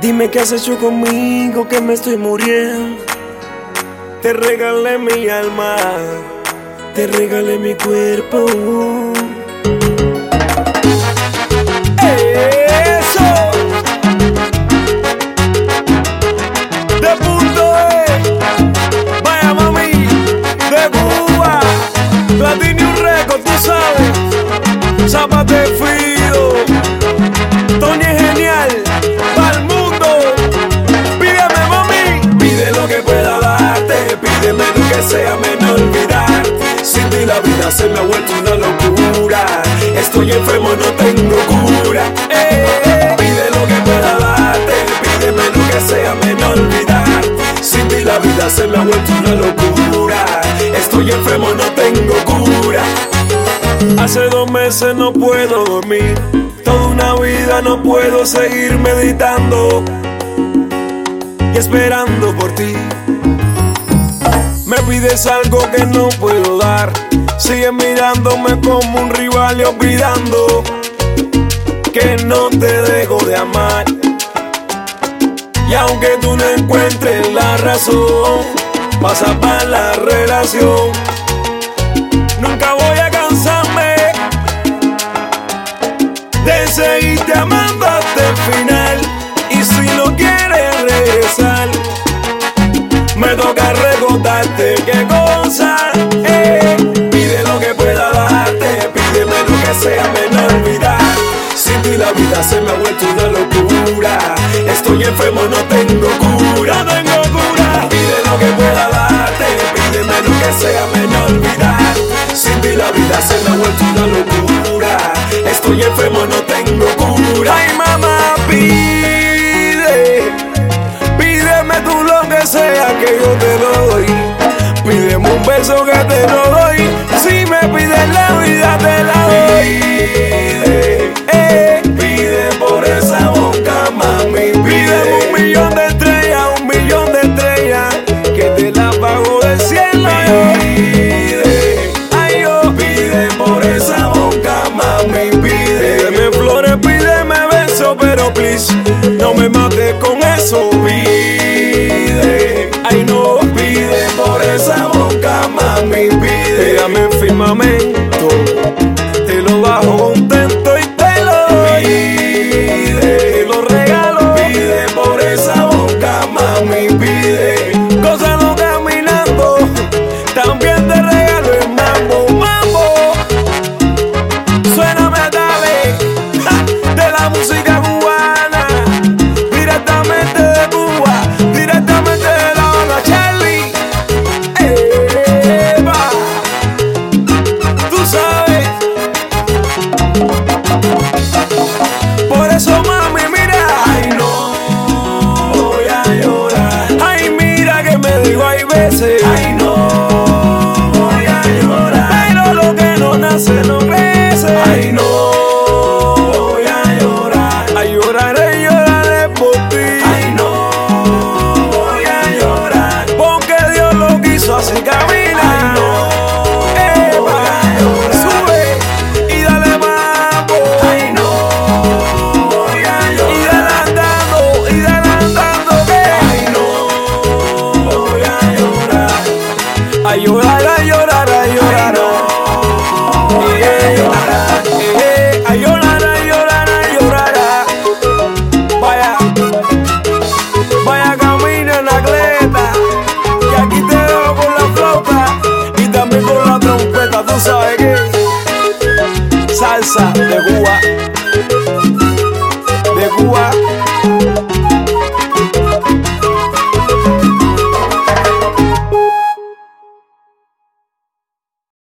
Dime qué has hecho conmigo, que me estoy muriendo. Te regalé mi alma, te regalé mi cuerpo. Se me ha vuelto una locura. Estoy enfermo, no tengo cura. Eh, pide lo que pueda darte. Pídeme lo que sea menos olvidar. Sin ti la vida se me ha vuelto una locura. Estoy enfermo, no tengo cura. Hace dos meses no puedo dormir. Toda una vida no puedo seguir meditando y esperando por ti. Me pides algo que no puedo dar. Sigues mirándome como un rival y olvidando que no te dejo de amar. Y aunque tú no encuentres la razón, pasa para la relación. Nunca voy a cansarme de seguirte amando se me ha vuelto una locura. Estoy enfermo, no tengo cura, no tengo cura. Pide lo que pueda darte, pídeme lo que sea menos olvidar. Sin ti la vida se me ha vuelto una locura. Estoy enfermo, no tengo cura. Ay, mamá, pide. Pídeme tú lo que sea que yo te doy. Pídeme un beso que te doy. Si me pides la vida, te la me Ay, no dança